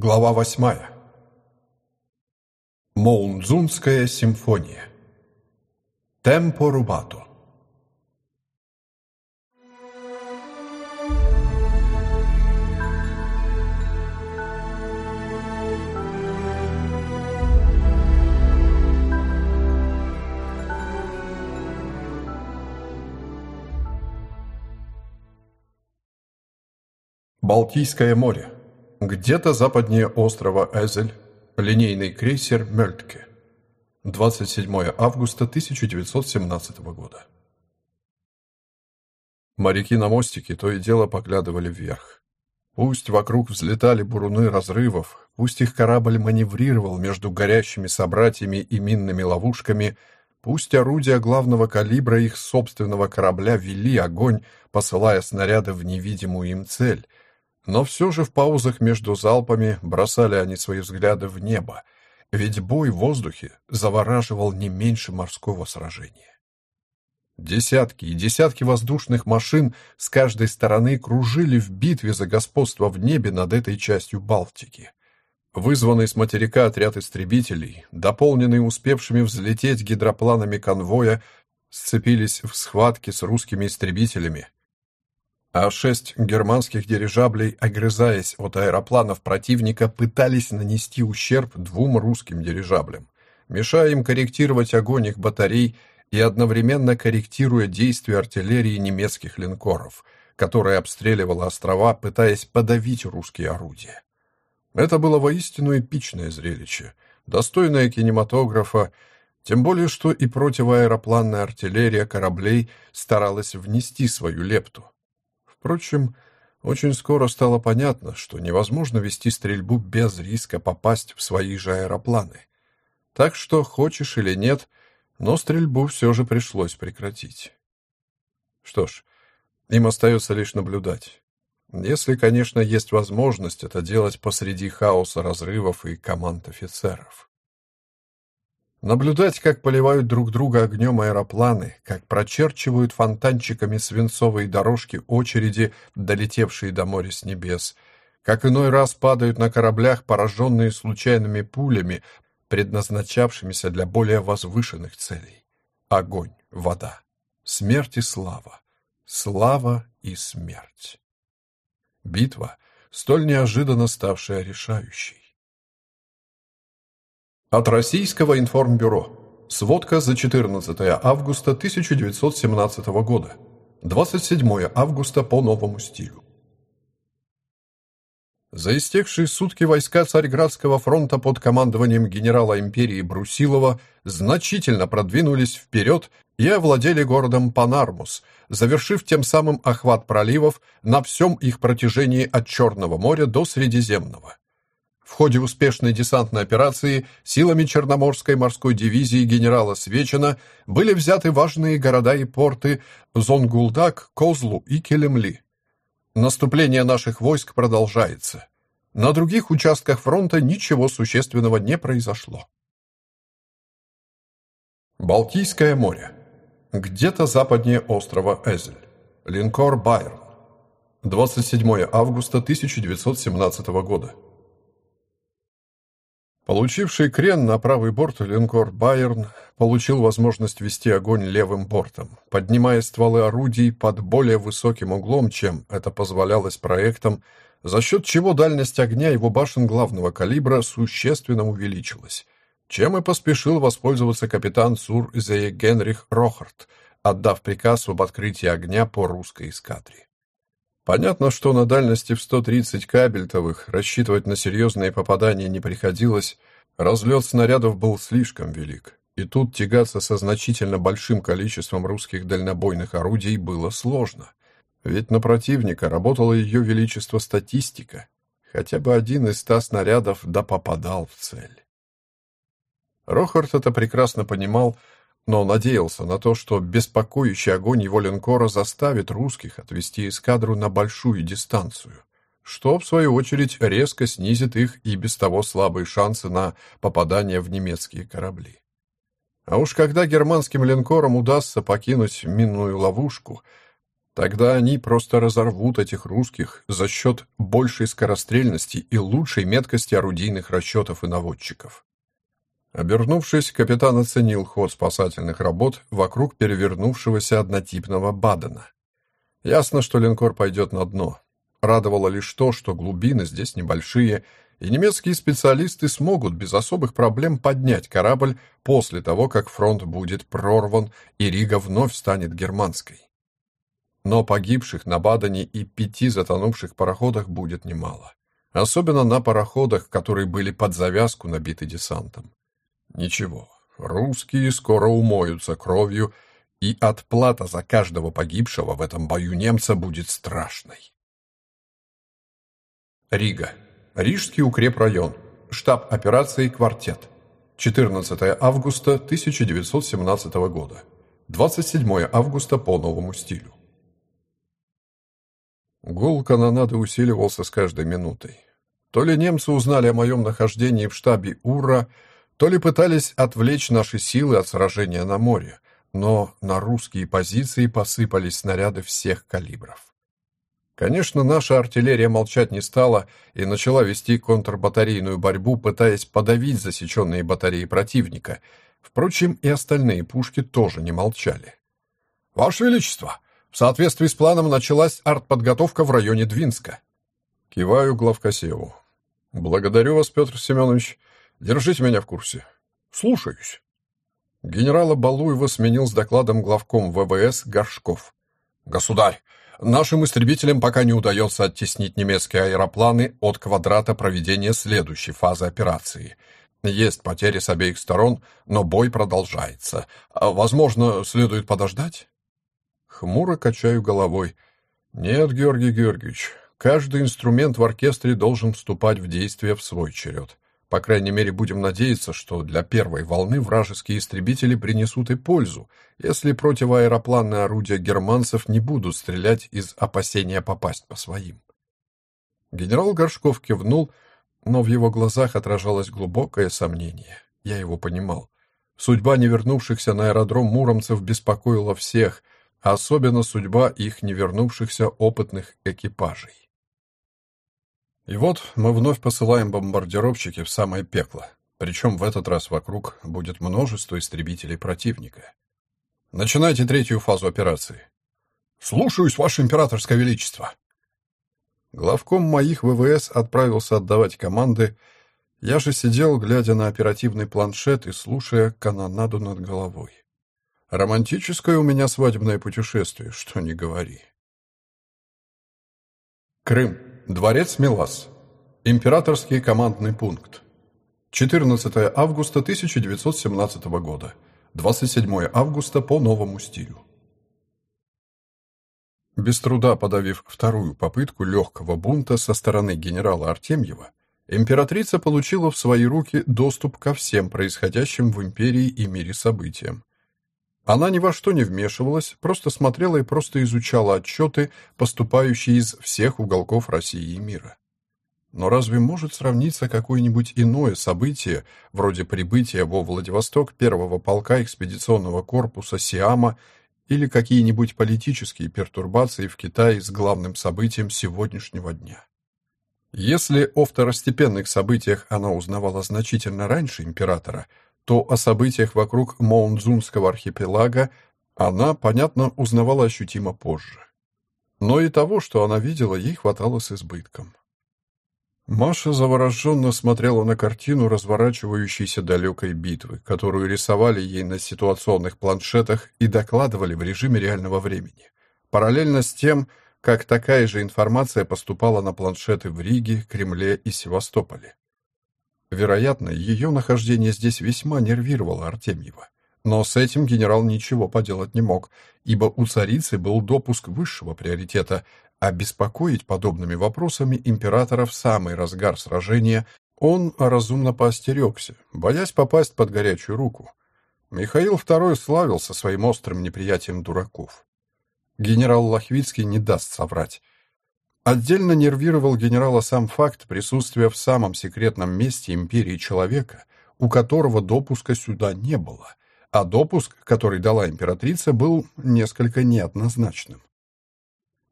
Глава восьмая. Моунзунская симфония. Темпо рубато. Балтийское море. Где-то западнее острова Эзель. Линейный крейсер «Мельтке». 27 августа 1917 года. Моряки на мостике то и дело поглядывали вверх. Пусть вокруг взлетали буруны разрывов, пусть их корабль маневрировал между горящими собратьями и минными ловушками, пусть орудия главного калибра их собственного корабля вели огонь, посылая снаряды в невидимую им цель — но все же в паузах между залпами бросали они свои взгляды в небо, ведь бой в воздухе завораживал не меньше морского сражения. Десятки и десятки воздушных машин с каждой стороны кружили в битве за господство в небе над этой частью Балтики. Вызванный с материка отряд истребителей, дополненный успевшими взлететь гидропланами конвоя, сцепились в схватке с русскими истребителями, а шесть германских дирижаблей, огрызаясь от аэропланов противника, пытались нанести ущерб двум русским дирижаблям, мешая им корректировать огонь их батарей и одновременно корректируя действия артиллерии немецких линкоров, которая обстреливала острова, пытаясь подавить русские орудия. Это было воистину эпичное зрелище, достойное кинематографа, тем более что и противоаэропланная артиллерия кораблей старалась внести свою лепту, Впрочем, очень скоро стало понятно, что невозможно вести стрельбу без риска попасть в свои же аэропланы. Так что, хочешь или нет, но стрельбу все же пришлось прекратить. Что ж, им остается лишь наблюдать. Если, конечно, есть возможность это делать посреди хаоса разрывов и команд офицеров. Наблюдать, как поливают друг друга огнем аэропланы, как прочерчивают фонтанчиками свинцовые дорожки очереди, долетевшие до моря с небес, как иной раз падают на кораблях, пораженные случайными пулями, предназначавшимися для более возвышенных целей. Огонь, вода, смерть и слава, слава и смерть. Битва, столь неожиданно ставшая решающей. От Российского информбюро. Сводка за 14 августа 1917 года. 27 августа по новому стилю. За истекшие сутки войска Царьградского фронта под командованием генерала империи Брусилова значительно продвинулись вперед и овладели городом Панармус, завершив тем самым охват проливов на всем их протяжении от Черного моря до Средиземного. В ходе успешной десантной операции силами Черноморской морской дивизии генерала Свечина были взяты важные города и порты Зонгулдак, Козлу и Келемли. Наступление наших войск продолжается. На других участках фронта ничего существенного не произошло. Балтийское море. Где-то западнее острова Эзель. Линкор «Байрон». 27 августа 1917 года. Получивший крен на правый борт линкор «Байерн» получил возможность вести огонь левым бортом, поднимая стволы орудий под более высоким углом, чем это позволялось проектом, за счет чего дальность огня его башен главного калибра существенно увеличилась, чем и поспешил воспользоваться капитан Сур Зее Генрих Рохард, отдав приказ об открытии огня по русской эскадре. Понятно, что на дальности в 130 кабельтовых рассчитывать на серьезные попадания не приходилось, разлет снарядов был слишком велик, и тут тягаться со значительно большим количеством русских дальнобойных орудий было сложно. Ведь на противника работало ее величество статистика. Хотя бы один из ста снарядов да попадал в цель. Рохард это прекрасно понимал, но надеялся на то, что беспокоящий огонь его линкора заставит русских отвести эскадру на большую дистанцию, что, в свою очередь, резко снизит их и без того слабые шансы на попадание в немецкие корабли. А уж когда германским линкорам удастся покинуть минную ловушку, Тогда они просто разорвут этих русских за счет большей скорострельности и лучшей меткости орудийных расчетов и наводчиков. Обернувшись, капитан оценил ход спасательных работ вокруг перевернувшегося однотипного Бадена. Ясно, что линкор пойдет на дно. Радовало лишь то, что глубины здесь небольшие, и немецкие специалисты смогут без особых проблем поднять корабль после того, как фронт будет прорван и Рига вновь станет германской. Но погибших на Бадене и пяти затонувших пароходах будет немало. Особенно на пароходах, которые были под завязку набиты десантом. Ничего, русские скоро умоются кровью, и отплата за каждого погибшего в этом бою немца будет страшной. Рига. Рижский укрепрайон. Штаб операции «Квартет». 14 августа 1917 года. 27 августа по новому стилю. Гул канонады усиливался с каждой минутой. То ли немцы узнали о моем нахождении в штабе УРА, то ли пытались отвлечь наши силы от сражения на море, но на русские позиции посыпались снаряды всех калибров. Конечно, наша артиллерия молчать не стала и начала вести контрбатарейную борьбу, пытаясь подавить засеченные батареи противника. Впрочем, и остальные пушки тоже не молчали. «Ваше Величество!» В соответствии с планом началась артподготовка в районе Двинска. Киваю главкосеву. Благодарю вас, Петр Семенович. Держите меня в курсе. Слушаюсь. Генерала Балуева сменил с докладом главком ВВС Горшков. Государь, нашим истребителям пока не удается оттеснить немецкие аэропланы от квадрата проведения следующей фазы операции. Есть потери с обеих сторон, но бой продолжается. Возможно, следует подождать? Хмуро качаю головой. Нет, Георгий Георгиевич, каждый инструмент в оркестре должен вступать в действие в свой черед. По крайней мере, будем надеяться, что для первой волны вражеские истребители принесут и пользу, если противоаэропланные орудия германцев не будут стрелять из опасения попасть по своим. Генерал Горшков кивнул, но в его глазах отражалось глубокое сомнение. Я его понимал. Судьба невернувшихся на аэродром муромцев беспокоила всех — особенно судьба их невернувшихся опытных экипажей. И вот мы вновь посылаем бомбардировщики в самое пекло, причем в этот раз вокруг будет множество истребителей противника. Начинайте третью фазу операции. Слушаюсь, Ваше Императорское Величество. Главком моих ВВС отправился отдавать команды, я же сидел, глядя на оперативный планшет и слушая канонаду над головой. Романтическое у меня свадебное путешествие, что не говори. Крым. Дворец Милас. Императорский командный пункт. 14 августа 1917 года. 27 августа по новому стилю. Без труда подавив вторую попытку легкого бунта со стороны генерала Артемьева, императрица получила в свои руки доступ ко всем происходящим в империи и мире событиям, она ни во что не вмешивалась, просто смотрела и просто изучала отчеты, поступающие из всех уголков России и мира. Но разве может сравниться какое-нибудь иное событие, вроде прибытия во Владивосток первого полка экспедиционного корпуса Сиама или какие-нибудь политические пертурбации в Китае с главным событием сегодняшнего дня? Если о второстепенных событиях она узнавала значительно раньше императора – то о событиях вокруг Моунзунского архипелага она, понятно, узнавала ощутимо позже. Но и того, что она видела, ей хватало с избытком. Маша завороженно смотрела на картину разворачивающейся далекой битвы, которую рисовали ей на ситуационных планшетах и докладывали в режиме реального времени. Параллельно с тем, как такая же информация поступала на планшеты в Риге, Кремле и Севастополе. Вероятно, ее нахождение здесь весьма нервировало Артемьева. Но с этим генерал ничего поделать не мог, ибо у царицы был допуск высшего приоритета, а беспокоить подобными вопросами императора в самый разгар сражения он разумно поостерегся, боясь попасть под горячую руку. Михаил II славился своим острым неприятием дураков. Генерал Лохвицкий не даст соврать. Отдельно нервировал генерала сам факт присутствия в самом секретном месте империи человека, у которого допуска сюда не было, а допуск, который дала императрица, был несколько неоднозначным.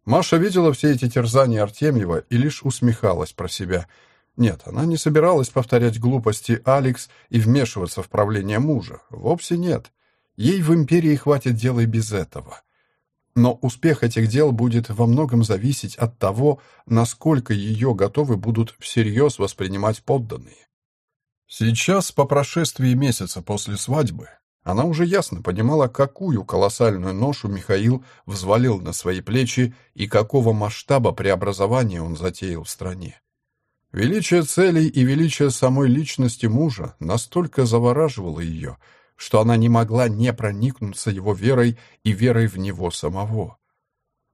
Маша видела все эти терзания Артемьева и лишь усмехалась про себя. Нет, она не собиралась повторять глупости Алекс и вмешиваться в правление мужа. Вовсе нет. Ей в империи хватит дела и без этого. Но успех этих дел будет во многом зависеть от того, насколько ее готовы будут всерьез воспринимать подданные. Сейчас, по прошествии месяца после свадьбы, она уже ясно понимала, какую колоссальную ношу Михаил взвалил на свои плечи и какого масштаба преобразования он затеял в стране. Величие целей и величие самой личности мужа настолько завораживало ее, что она не могла не проникнуться его верой и верой в него самого.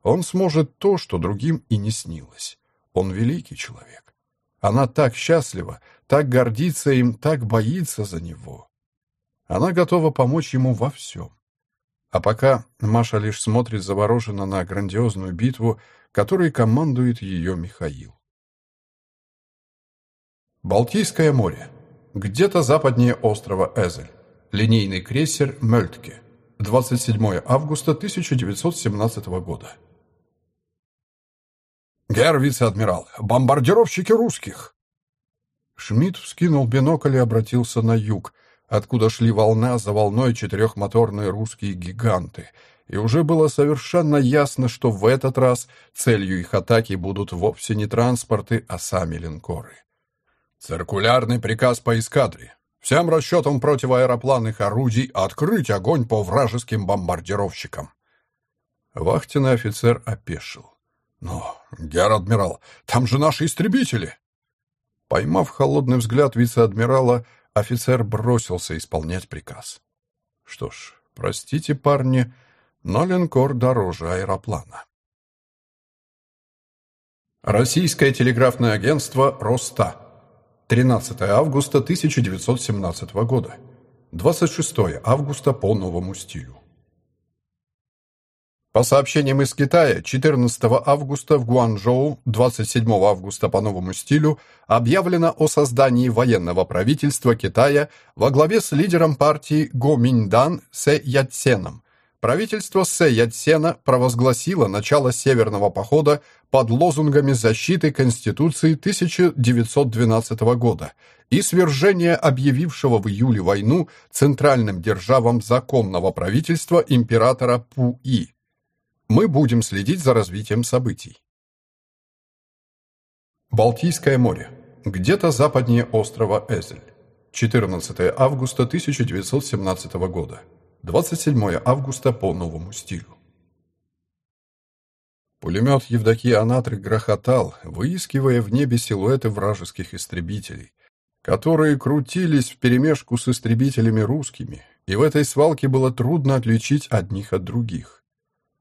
Он сможет то, что другим и не снилось. Он великий человек. Она так счастлива, так гордится им, так боится за него. Она готова помочь ему во всем. А пока Маша лишь смотрит завороженно на грандиозную битву, которой командует ее Михаил. Балтийское море. Где-то западнее острова Эзель. Линейный крейсер «Мельтке». 27 августа 1917 года. «Герр вице-адмирал, бомбардировщики русских!» Шмидт вскинул бинокль и обратился на юг, откуда шли волна за волной четырехмоторные русские гиганты, и уже было совершенно ясно, что в этот раз целью их атаки будут вовсе не транспорты, а сами линкоры. Циркулярный приказ по эскадре. Всем расчетам противоаэропланных орудий открыть огонь по вражеским бомбардировщикам. Вахтенный офицер опешил. «Но, гер-адмирал, там же наши истребители!» Поймав холодный взгляд вице-адмирала, офицер бросился исполнять приказ. Что ж, простите, парни, но линкор дороже аэроплана. Российское телеграфное агентство «Роста». 13 августа 1917 года. 26 августа по новому стилю. По сообщениям из Китая, 14 августа в Гуанчжоу, 27 августа по новому стилю, объявлено о создании военного правительства Китая во главе с лидером партии Гоминьдан Сэ Ятсеном. Правительство Сэ Ятсена провозгласило начало Северного похода под лозунгами защиты Конституции 1912 года и свержения объявившего в июле войну центральным державам законного правительства императора Пу-И. Мы будем следить за развитием событий. Балтийское море. Где-то западнее острова Эзель. 14 августа 1917 года. 27 августа по новому стилю. Пулемет Евдокии Анатры грохотал, выискивая в небе силуэты вражеских истребителей, которые крутились вперемешку с истребителями русскими, и в этой свалке было трудно отличить одних от других.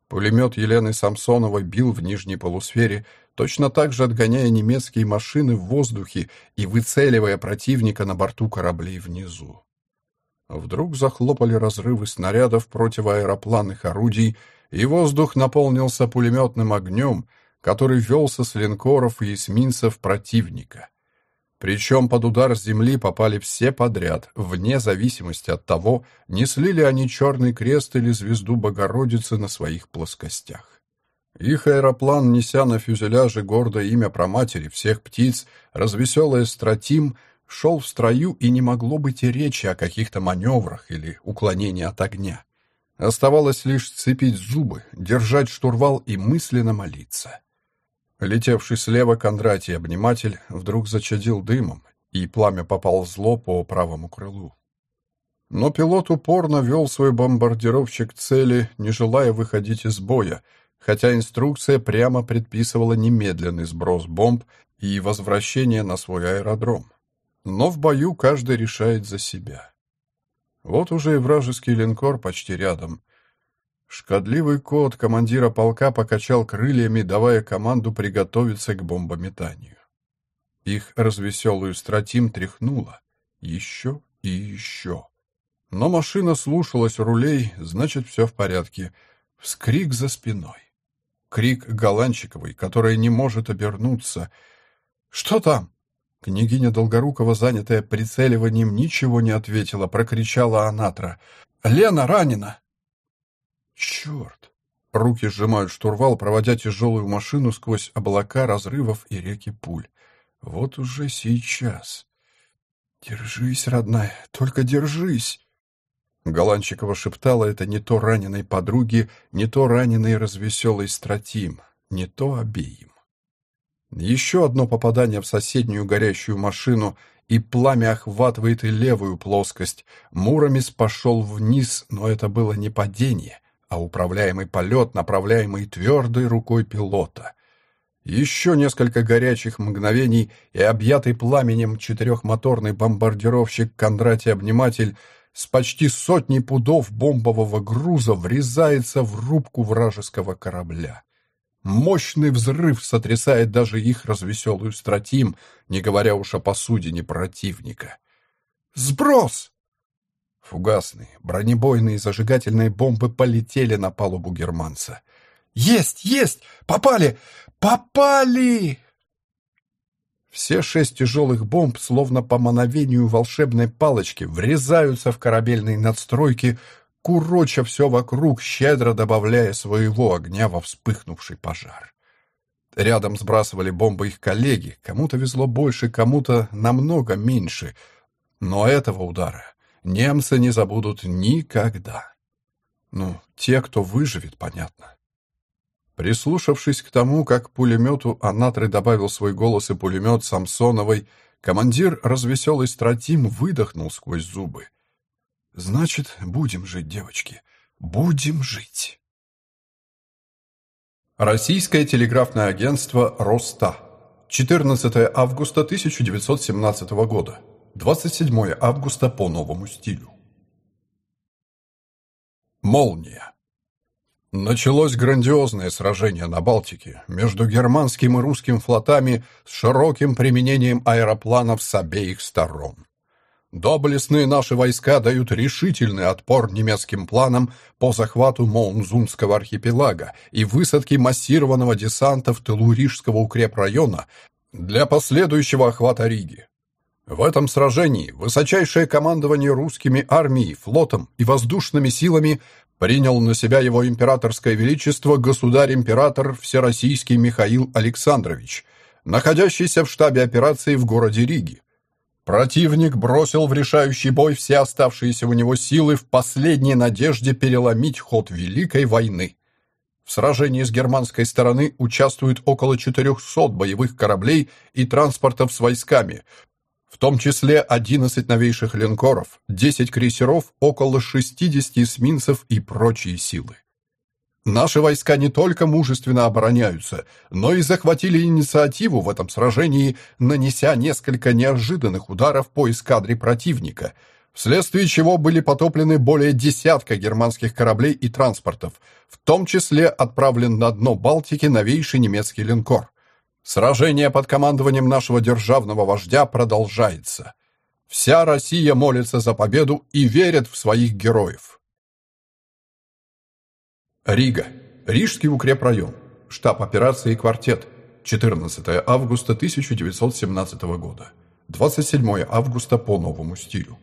Пулемет Елены Самсоновой бил в нижней полусфере, точно так же отгоняя немецкие машины в воздухе и выцеливая противника на борту кораблей внизу. Вдруг захлопали разрывы снарядов противоаэропланных орудий, и воздух наполнился пулеметным огнем, который велся с линкоров и эсминцев противника. Причем под удар с земли попали все подряд, вне зависимости от того, несли ли они черный крест или звезду Богородицы на своих плоскостях. Их аэроплан, неся на фюзеляже гордое имя проматери всех птиц, развеселая стратим, шел в строю и не могло быть и речи о каких-то маневрах или уклонении от огня. Оставалось лишь сцепить зубы, держать штурвал и мысленно молиться. Летевший слева Кондратий обниматель вдруг зачадил дымом, и пламя поползло по правому крылу. Но пилот упорно вел свой бомбардировщик к цели, не желая выходить из боя, хотя инструкция прямо предписывала немедленный сброс бомб и возвращение на свой аэродром. Но в бою каждый решает за себя. Вот уже и вражеский линкор почти рядом. Шкодливый кот командира полка покачал крыльями, давая команду приготовиться к бомбометанию. Их развеселую стратим тряхнуло. Еще и еще. Но машина слушалась рулей, значит, все в порядке. Вскрик за спиной. Крик Голанчиковой, которая не может обернуться. «Что там?» Княгиня Долгорукова, занятая прицеливанием, ничего не ответила, прокричала Анатра. «Лена ранена!» Черт! Руки сжимают штурвал, проводя тяжелую машину сквозь облака разрывов и реки пуль. Вот уже сейчас. «Держись, родная, только держись!» Голанчикова шептала это не то раненой подруге, не то раненой развеселой стратим, не то обеим. Еще одно попадание в соседнюю горящую машину, и пламя охватывает и левую плоскость. Муромец пошел вниз, но это было не падение, а управляемый полет, направляемый твердой рукой пилота. Еще несколько горячих мгновений, и объятый пламенем четырехмоторный бомбардировщик Кондратий-обниматель с почти сотней пудов бомбового груза врезается в рубку вражеского корабля. Мощный взрыв сотрясает даже их развеселую стратим, не говоря уж о посудине противника. «Сброс!» Фугасные, бронебойные зажигательные бомбы полетели на палубу германца. «Есть! Есть! Попали! Попали!» Все шесть тяжелых бомб, словно по мановению волшебной палочки, врезаются в корабельные надстройки, куроча все вокруг, щедро добавляя своего огня во вспыхнувший пожар. Рядом сбрасывали бомбы их коллеги, кому-то везло больше, кому-то намного меньше, но этого удара немцы не забудут никогда. Ну, те, кто выживет, понятно. Прислушавшись к тому, как пулемету Анатры добавил свой голос и пулемет Самсоновой, командир развеселый стратим выдохнул сквозь зубы. «Значит, будем жить, девочки, будем жить». Российское телеграфное агентство «Роста». 14 августа 1917 года. 27 августа по новому стилю. Молния. Началось грандиозное сражение на Балтике между германским и русским флотами с широким применением аэропланов с обеих сторон. Доблестные наши войска дают решительный отпор немецким планам по захвату Моунзунского архипелага и высадке массированного десанта в тылу Рижского укрепрайона для последующего охвата Риги. В этом сражении высочайшее командование русскими армией, флотом и воздушными силами принял на себя его императорское величество государь-император Всероссийский Михаил Александрович, находящийся в штабе операции в городе Риги. Противник бросил в решающий бой все оставшиеся у него силы в последней надежде переломить ход Великой войны. В сражении с германской стороны участвует около 400 боевых кораблей и транспортов с войсками, в том числе 11 новейших линкоров, 10 крейсеров, около 60 эсминцев и прочие силы. Наши войска не только мужественно обороняются, но и захватили инициативу в этом сражении, нанеся несколько неожиданных ударов по эскадре противника, вследствие чего были потоплены более десятка германских кораблей и транспортов, в том числе отправлен на дно Балтики новейший немецкий линкор. Сражение под командованием нашего державного вождя продолжается. Вся Россия молится за победу и верит в своих героев. Рига. Рижский укрепрайон. Штаб операции «Квартет». 14 августа 1917 года. 27 августа по новому стилю.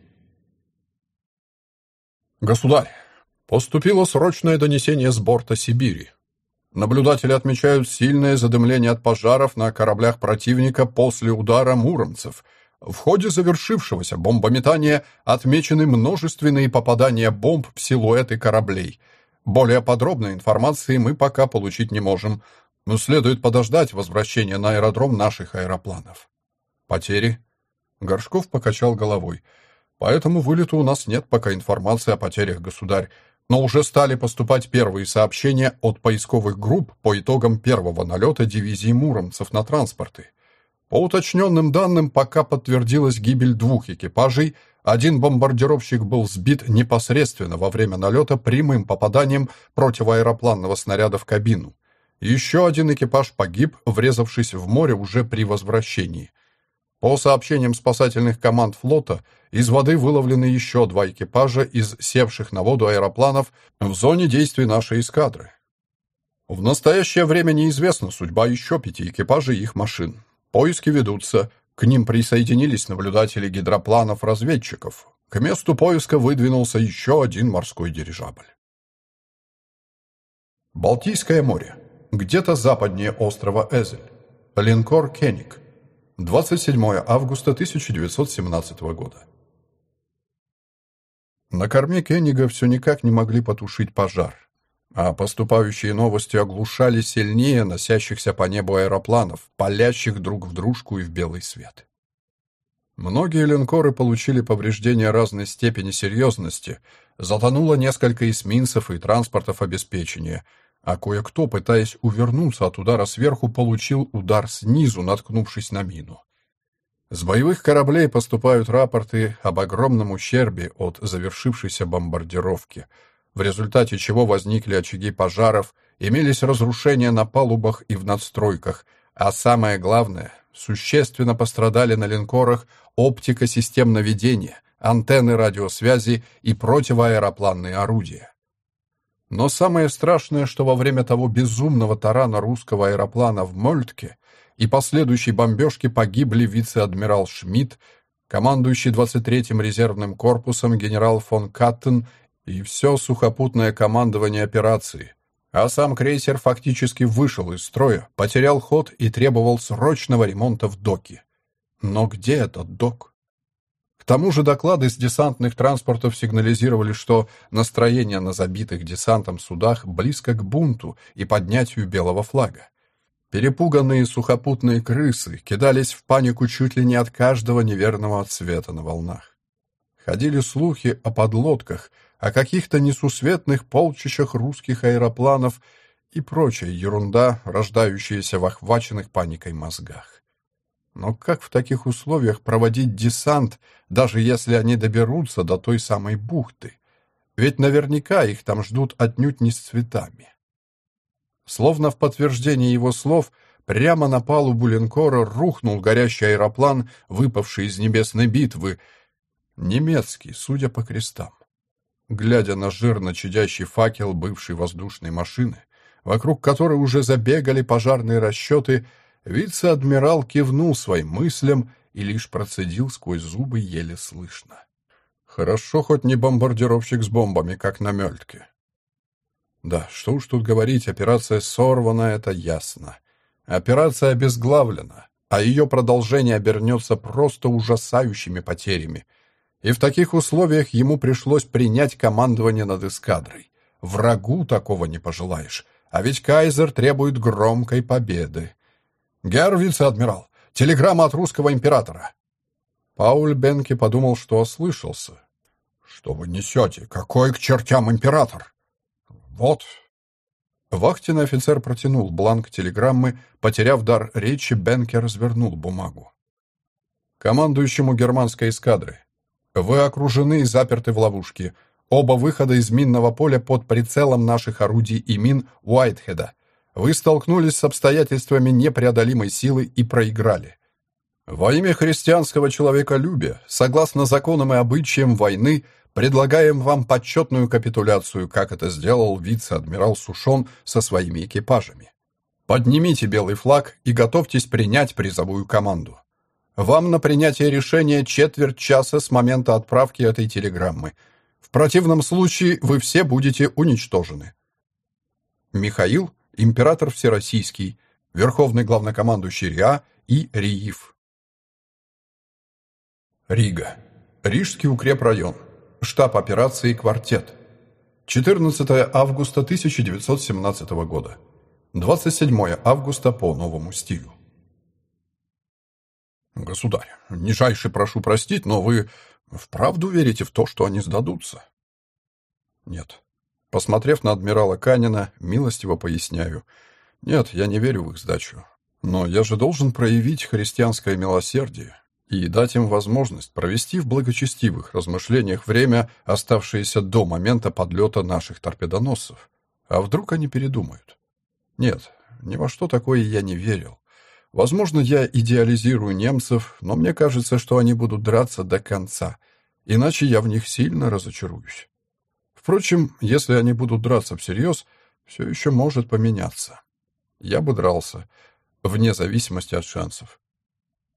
Государь, поступило срочное донесение с борта Сибири. Наблюдатели отмечают сильное задымление от пожаров на кораблях противника после удара муромцев. В ходе завершившегося бомбометания отмечены множественные попадания бомб в силуэты кораблей. Более подробной информации мы пока получить не можем, но следует подождать возвращения на аэродром наших аэропланов. Потери? Горшков покачал головой. По этому вылету у нас нет пока информации о потерях, государь но уже стали поступать первые сообщения от поисковых групп по итогам первого налета дивизии муромцев на транспорты. По уточненным данным, пока подтвердилась гибель двух экипажей, один бомбардировщик был сбит непосредственно во время налета прямым попаданием противоаэропланного снаряда в кабину. Еще один экипаж погиб, врезавшись в море уже при возвращении. По сообщениям спасательных команд флота, из воды выловлены еще два экипажа из севших на воду аэропланов в зоне действий нашей эскадры. В настоящее время неизвестна судьба еще пяти экипажей и их машин. Поиски ведутся. К ним присоединились наблюдатели гидропланов-разведчиков. К месту поиска выдвинулся еще один морской дирижабль. Балтийское море. Где-то западнее острова Эзель. Линкор «Кеник». 27 августа 1917 года. На корме Кеннига все никак не могли потушить пожар, а поступающие новости оглушали сильнее носящихся по небу аэропланов, палящих друг в дружку и в белый свет. Многие линкоры получили повреждения разной степени серьезности, затонуло несколько эсминцев и транспортов обеспечения, а кое-кто, пытаясь увернуться от удара сверху, получил удар снизу, наткнувшись на мину. С боевых кораблей поступают рапорты об огромном ущербе от завершившейся бомбардировки, в результате чего возникли очаги пожаров, имелись разрушения на палубах и в надстройках, а самое главное, существенно пострадали на линкорах оптика систем наведения, антенны радиосвязи и противоаэропланные орудия. Но самое страшное, что во время того безумного тарана русского аэроплана в Мольтке и последующей бомбежки погибли вице-адмирал Шмидт, командующий 23-м резервным корпусом генерал фон Каттен и все сухопутное командование операции. А сам крейсер фактически вышел из строя, потерял ход и требовал срочного ремонта в доке. Но где этот док? К тому же доклады с десантных транспортов сигнализировали, что настроение на забитых десантом судах близко к бунту и поднятию белого флага. Перепуганные сухопутные крысы кидались в панику чуть ли не от каждого неверного цвета на волнах. Ходили слухи о подлодках, о каких-то несусветных полчищах русских аэропланов и прочая ерунда, рождающаяся в охваченных паникой мозгах. Но как в таких условиях проводить десант, даже если они доберутся до той самой бухты? Ведь наверняка их там ждут отнюдь не с цветами. Словно в подтверждение его слов, прямо на палубу линкора рухнул горящий аэроплан, выпавший из небесной битвы. Немецкий, судя по крестам. Глядя на жирно чадящий факел бывшей воздушной машины, вокруг которой уже забегали пожарные расчеты, вице-адмирал кивнул своим мыслям и лишь процедил сквозь зубы еле слышно. Хорошо хоть не бомбардировщик с бомбами, как на Мельтке. Да, что уж тут говорить, операция сорвана, это ясно. Операция обезглавлена, а ее продолжение обернется просто ужасающими потерями. И в таких условиях ему пришлось принять командование над эскадрой. Врагу такого не пожелаешь, а ведь Кайзер требует громкой победы. «Герр вице-адмирал, телеграмма от русского императора!» Пауль Бенке подумал, что ослышался. «Что вы несете? Какой к чертям император?» «Вот». Вахтенный офицер протянул бланк телеграммы, потеряв дар речи, Бенке развернул бумагу. Командующему германской эскадры. Вы окружены и заперты в ловушке. Оба выхода из минного поля под прицелом наших орудий и мин Уайтхеда. Вы столкнулись с обстоятельствами непреодолимой силы и проиграли. Во имя христианского человеколюбия, согласно законам и обычаям войны, Предлагаем вам почетную капитуляцию, как это сделал вице-адмирал Сушон со своими экипажами. Поднимите белый флаг и готовьтесь принять призовую команду. Вам на принятие решения четверть часа с момента отправки этой телеграммы. В противном случае вы все будете уничтожены. Михаил, император Всероссийский, верховный главнокомандующий РИА и РИИФ. Рига. Рижский укрепрайон. Штаб операции «Квартет». 14 августа 1917 года. 27 августа по новому стилю. «Государь, нижайше прошу простить, но вы вправду верите в то, что они сдадутся?» «Нет». Посмотрев на адмирала Канина, милостиво поясняю. «Нет, я не верю в их сдачу. Но я же должен проявить христианское милосердие и дать им возможность провести в благочестивых размышлениях время, оставшееся до момента подлета наших торпедоносцев. А вдруг они передумают? Нет, ни во что такое я не верил. Возможно, я идеализирую немцев, но мне кажется, что они будут драться до конца, иначе я в них сильно разочаруюсь. Впрочем, если они будут драться всерьез, все еще может поменяться. Я бы дрался, вне зависимости от шансов.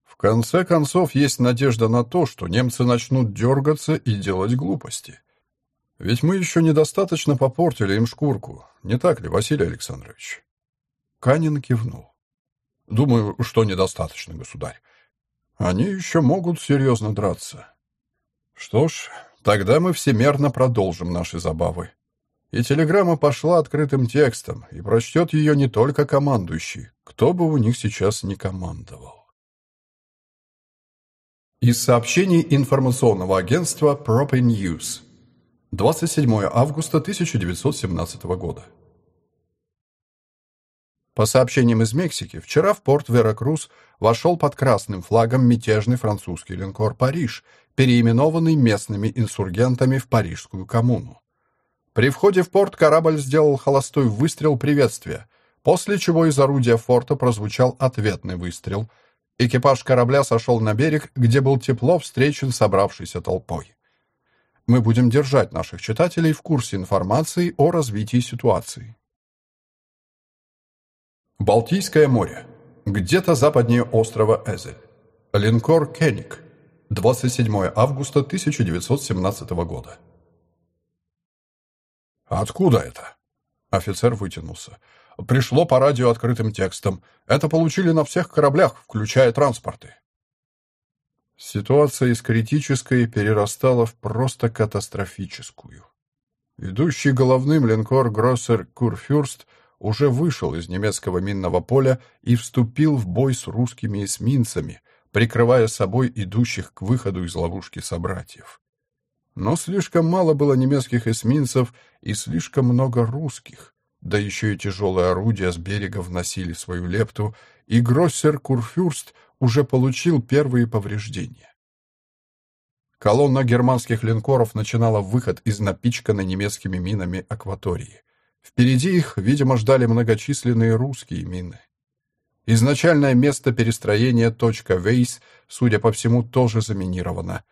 В конце концов, есть надежда на то, что немцы начнут дергаться и делать глупости. Ведь мы еще недостаточно попортили им шкурку, Не так ли, Василий Александрович? Канин кивнул. Думаю, что недостаточно, государь. Они еще могут серьезно драться. Что ж, тогда мы всемерно продолжим наши забавы. И телеграмма пошла открытым текстом, и прочтет ее не только командующий, кто бы у них сейчас не командовал. Из сообщений информационного агентства Proper News. 27 августа 1917 года. По сообщениям из Мексики, вчера в порт Веракрус вошел под красным флагом мятежный французский линкор «Париж», переименованный местными инсургентами в Парижскую коммуну. При входе в порт корабль сделал холостой выстрел приветствия, после чего из орудия форта прозвучал ответный выстрел. Экипаж корабля сошел на берег, где был тепло встречен собравшейся толпой. Мы будем держать наших читателей в курсе информации о развитии ситуации. Балтийское море. Где-то западнее острова Эзель. Линкор «Кеник». 27 августа 1917 года. «Откуда это?» Офицер вытянулся. «Пришло по радио открытым текстом. Это получили на всех кораблях, включая транспорты». Ситуация из критической перерастала в просто катастрофическую. Идущий головным линкор «Гроссер Курфюрст» уже вышел из немецкого минного поля и вступил в бой с русскими эсминцами, прикрывая собой идущих к выходу из ловушки собратьев. Но слишком мало было немецких эсминцев и слишком много русских, да еще и тяжелые орудия с берега вносили свою лепту, и Гроссер Курфюрст уже получил первые повреждения. Колонна германских линкоров начинала выход из напичканной немецкими минами акватории. Впереди их, видимо, ждали многочисленные русские мины. Изначальное место перестроения точка Вейс, судя по всему, тоже заминировано.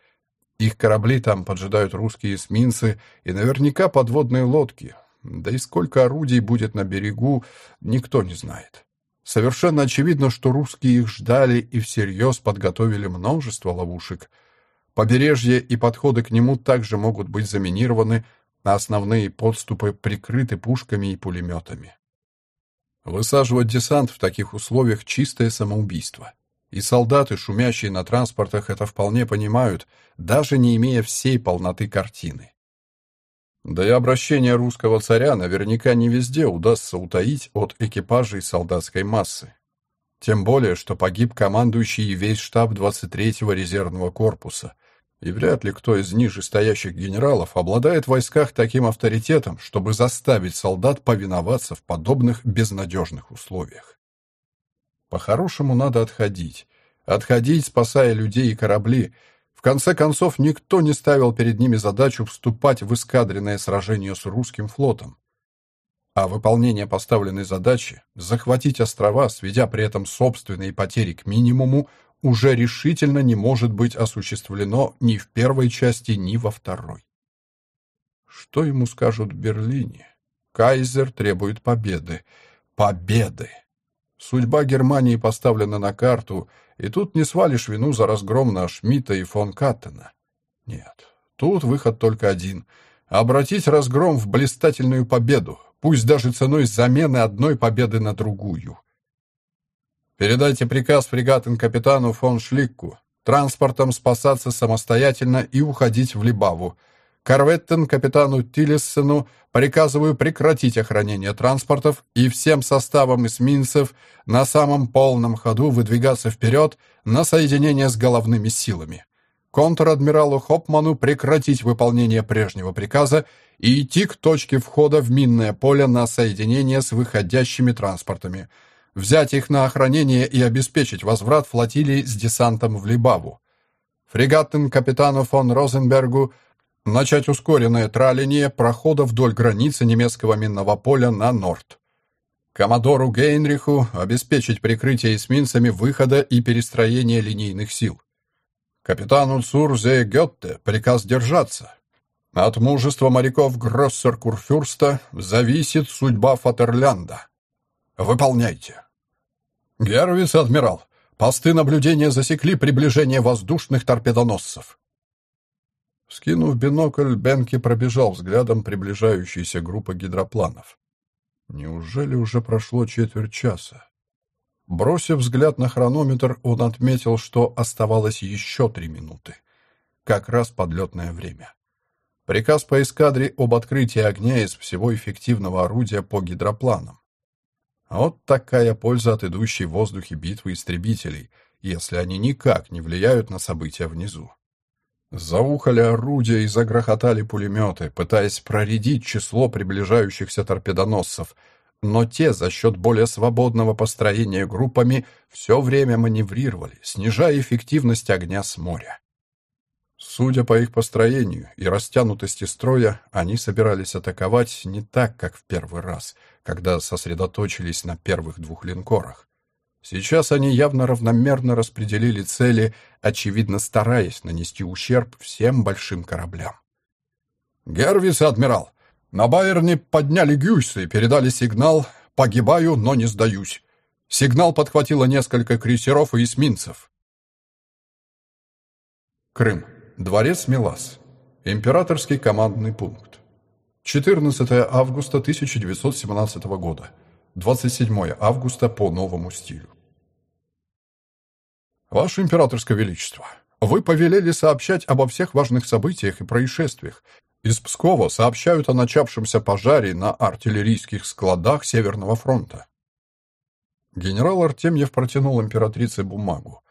Их корабли там поджидают русские эсминцы и наверняка подводные лодки. Да и сколько орудий будет на берегу, никто не знает. Совершенно очевидно, что русские их ждали и всерьез подготовили множество ловушек. Побережье и подходы к нему также могут быть заминированы, а основные подступы прикрыты пушками и пулеметами. Высаживать десант в таких условиях — чистое самоубийство. И солдаты, шумящие на транспортах, это вполне понимают, даже не имея всей полноты картины. Да и обращение русского царя наверняка не везде удастся утаить от экипажей солдатской массы. Тем более, что погиб командующий и весь штаб 23-го резервного корпуса, и вряд ли кто из ниже стоящих генералов обладает в войсках таким авторитетом, чтобы заставить солдат повиноваться в подобных безнадежных условиях. По-хорошему надо отходить. Отходить, спасая людей и корабли. В конце концов, никто не ставил перед ними задачу вступать в эскадренное сражение с русским флотом. А выполнение поставленной задачи — захватить острова, сведя при этом собственные потери к минимуму, уже решительно не может быть осуществлено ни в первой части, ни во второй. Что ему скажут в Берлине? Кайзер требует победы. Победы! Судьба Германии поставлена на карту, и тут не свалишь вину за разгром на Шмидта и фон Каттена. Нет, тут выход только один — обратить разгром в блистательную победу, пусть даже ценой замены одной победы на другую — Передайте приказ фрегатен-капитану фон Шликку транспортом спасаться самостоятельно и уходить в Либаву. Корветтен капитану Тиллиссену приказываю прекратить охранение транспортов и всем составам эсминцев на самом полном ходу выдвигаться вперед на соединение с головными силами. Контр-адмиралу Хопману прекратить выполнение прежнего приказа и идти к точке входа в минное поле на соединение с выходящими транспортами – взять их на охранение и обеспечить возврат флотилии с десантом в Либаву. Фрегатен капитану фон Розенбергу начать ускоренное траление прохода вдоль границы немецкого минного поля на Норд. Коммодору Гейнриху обеспечить прикрытие эсминцами выхода и перестроения линейных сил. Капитану Цурзе Гетте приказ держаться. От мужества моряков Гроссер-Курфюрста зависит судьба Фатерлянда. Выполняйте. Гервис, адмирал, посты наблюдения засекли приближение воздушных торпедоносцев. Скинув бинокль, Бенки пробежал взглядом приближающиеся группы гидропланов. Неужели уже прошло четверть часа? Бросив взгляд на хронометр, он отметил, что оставалось еще три минуты. Как раз подлетное время. Приказ по эскадре об открытии огня из всего эффективного орудия по гидропланам. Вот такая польза от идущей в воздухе битвы истребителей, если они никак не влияют на события внизу. Заухали орудия и загрохотали пулеметы, пытаясь проредить число приближающихся торпедоносцев, но те за счет более свободного построения группами все время маневрировали, снижая эффективность огня с моря. Судя по их построению и растянутости строя, они собирались атаковать не так, как в первый раз, когда сосредоточились на первых двух линкорах. Сейчас они явно равномерно распределили цели, очевидно стараясь нанести ущерб всем большим кораблям. «Гервис, адмирал, на Байерне подняли гюйсы и передали сигнал «Погибаю, но не сдаюсь». Сигнал подхватило несколько крейсеров и эсминцев. Крым. Дворец Милас. Императорский командный пункт. 14 августа 1917 года. 27 августа по новому стилю. Ваше императорское величество, вы повелели сообщать обо всех важных событиях и происшествиях. Из Пскова сообщают о начавшемся пожаре на артиллерийских складах Северного фронта. Генерал Артемьев протянул императрице бумагу.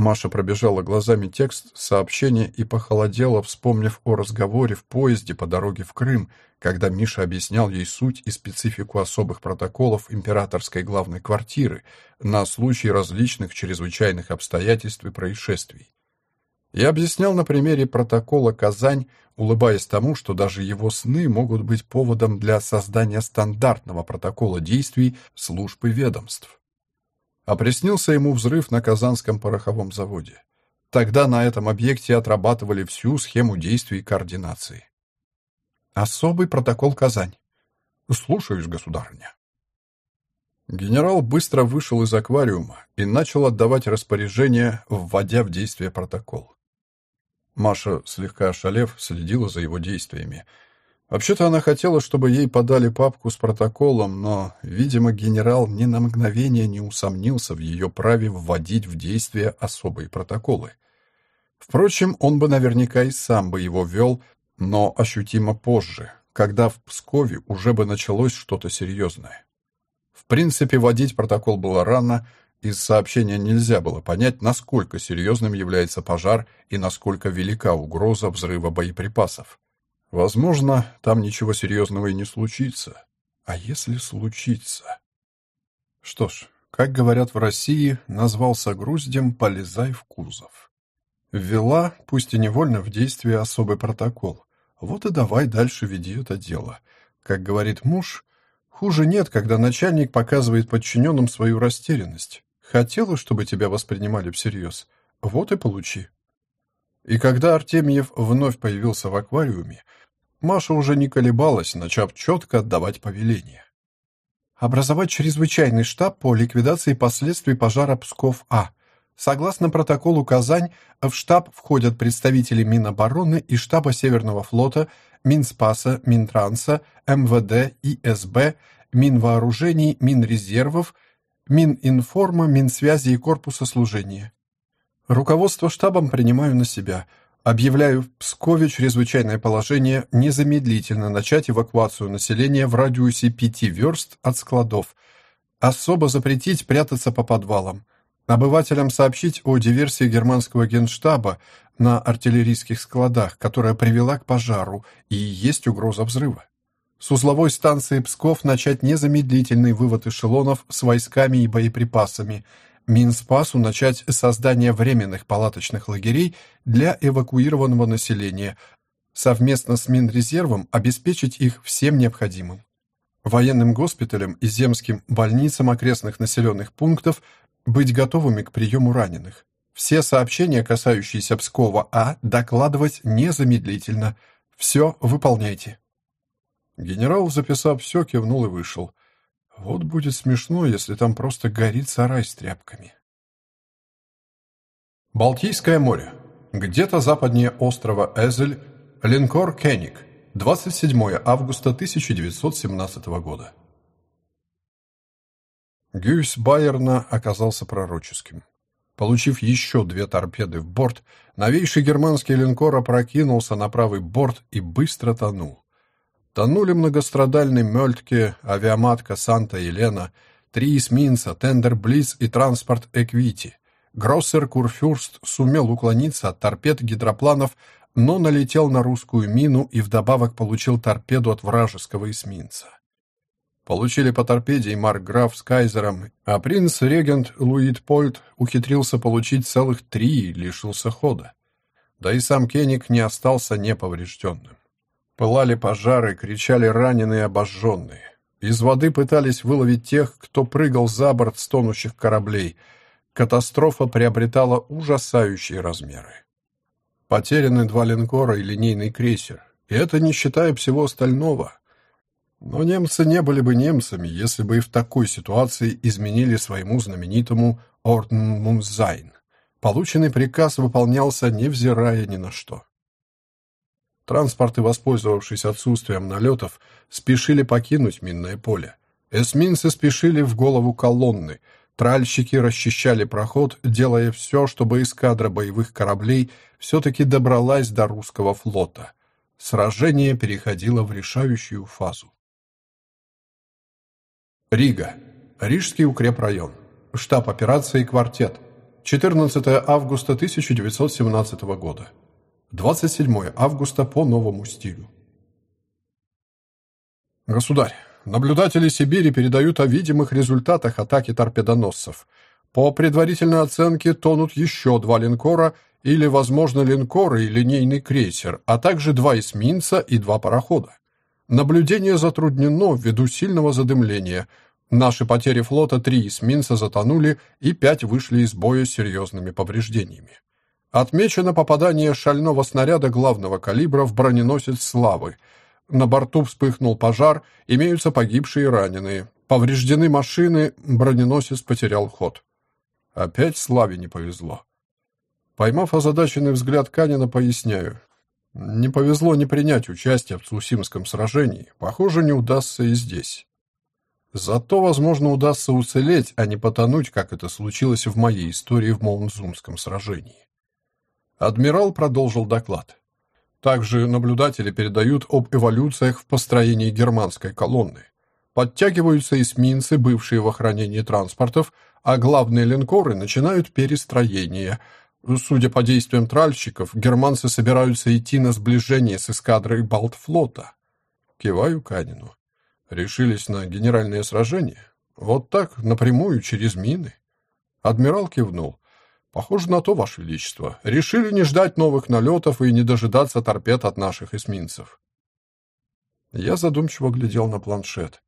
Маша пробежала глазами текст сообщения и похолодела, вспомнив о разговоре в поезде по дороге в Крым, когда Миша объяснял ей суть и специфику особых протоколов императорской главной квартиры на случай различных чрезвычайных обстоятельств и происшествий. Я объяснял на примере протокола «Казань», улыбаясь тому, что даже его сны могут быть поводом для создания стандартного протокола действий служб и ведомств а приснился ему взрыв на Казанском пороховом заводе. Тогда на этом объекте отрабатывали всю схему действий и координации. Особый протокол Казань. Слушаюсь, государыня. Генерал быстро вышел из аквариума и начал отдавать распоряжения, вводя в действие протокол. Маша, слегка ошалев, следила за его действиями, Вообще-то она хотела, чтобы ей подали папку с протоколом, но, видимо, генерал ни на мгновение не усомнился в ее праве вводить в действие особые протоколы. Впрочем, он бы наверняка и сам бы его ввел, но ощутимо позже, когда в Пскове уже бы началось что-то серьезное. В принципе, вводить протокол было рано, из сообщения нельзя было понять, насколько серьезным является пожар и насколько велика угроза взрыва боеприпасов. Возможно, там ничего серьезного и не случится. А если случится? Что ж, как говорят в России, назвался груздем «полезай в кузов». Ввела, пусть и невольно, в действие особый протокол. Вот и давай дальше веди это дело. Как говорит муж, хуже нет, когда начальник показывает подчиненным свою растерянность. Хотела, чтобы тебя воспринимали всерьез. Вот и получи. И когда Артемьев вновь появился в аквариуме, Маша уже не колебалась, начав четко отдавать повеления. Образовать чрезвычайный штаб по ликвидации последствий пожара Псков-А. Согласно протоколу Казань, в штаб входят представители Минобороны и штаба Северного флота, Минспаса, Минтранса, МВД, ИСБ, Минвооружений, Минрезервов, Мининформа, Минсвязи и Корпуса служения. Руководство штабом принимаю на себя – Объявляю в Пскове чрезвычайное положение незамедлительно начать эвакуацию населения в радиусе пяти верст от складов. Особо запретить прятаться по подвалам. Обывателям сообщить о диверсии германского генштаба на артиллерийских складах, которая привела к пожару, и есть угроза взрыва. С узловой станции Псков начать незамедлительный вывод эшелонов с войсками и боеприпасами – Минспасу начать создание временных палаточных лагерей для эвакуированного населения, совместно с Минрезервом обеспечить их всем необходимым. Военным госпиталям и земским больницам окрестных населенных пунктов быть готовыми к приему раненых. Все сообщения, касающиеся Пскова-А, докладывать незамедлительно. Все выполняйте. Генерал, записав все, кивнул и вышел. Вот будет смешно, если там просто горит сарай с тряпками. Балтийское море. Где-то западнее острова Эзель, линкор «Кенник», 27 августа 1917 года. Гюйс Байерна оказался пророческим. Получив еще две торпеды в борт, новейший германский линкор опрокинулся на правый борт и быстро тонул. Тонули многострадальный Мёльтке, авиаматка Санта-Елена, три эсминца, тендер Блиц и транспорт Эквити. Гроссер Курфюрст сумел уклониться от торпед гидропланов, но налетел на русскую мину и вдобавок получил торпеду от вражеского эсминца. Получили по торпеде и Марк Граф с Кайзером, а принц-регент Луид Польт ухитрился получить целых три и лишился хода. Да и сам Кеник не остался неповрежденным. Пылали пожары, кричали раненые и обожженные. Из воды пытались выловить тех, кто прыгал за борт с тонущих кораблей. Катастрофа приобретала ужасающие размеры. Потеряны два линкора и линейный крейсер. И это не считая всего остального. Но немцы не были бы немцами, если бы и в такой ситуации изменили своему знаменитому «Ordnung muss sein». Полученный приказ выполнялся, невзирая ни на что. Транспорты, воспользовавшись отсутствием налетов, спешили покинуть минное поле. Эсминцы спешили в голову колонны. Тральщики расчищали проход, делая все, чтобы эскадра боевых кораблей все-таки добралась до русского флота. Сражение переходило в решающую фазу. Рига. Рижский укрепрайон. Штаб операции «Квартет». 14 августа 1917 года. 27 августа по новому стилю. Государь, наблюдатели Сибири передают о видимых результатах атаки торпедоносцев. По предварительной оценке тонут еще два линкора или, возможно, линкор и линейный крейсер, а также два эсминца и два парохода. Наблюдение затруднено ввиду сильного задымления. Наши потери флота три эсминца затонули и пять вышли из боя с серьезными повреждениями. Отмечено попадание шального снаряда главного калибра в броненосец «Славы». На борту вспыхнул пожар, имеются погибшие и раненые. Повреждены машины, броненосец потерял ход. Опять Славе не повезло. Поймав озадаченный взгляд Канина, поясняю. Не повезло не принять участие в Цусимском сражении. Похоже, не удастся и здесь. Зато, возможно, удастся уцелеть, а не потонуть, как это случилось в моей истории в Моунзумском сражении. Адмирал продолжил доклад. Также наблюдатели передают об эволюциях в построении германской колонны. Подтягиваются эсминцы, бывшие в охранении транспортов, а главные линкоры начинают перестроение – Судя по действиям тральщиков, германцы собираются идти на сближение с эскадрой Балтфлота. Киваю Канину. Решились на генеральное сражение? Вот так, напрямую, через мины? Адмирал кивнул. Похоже на то, Ваше Величество. Решили не ждать новых налетов и не дожидаться торпед от наших эсминцев. Я задумчиво глядел на планшет.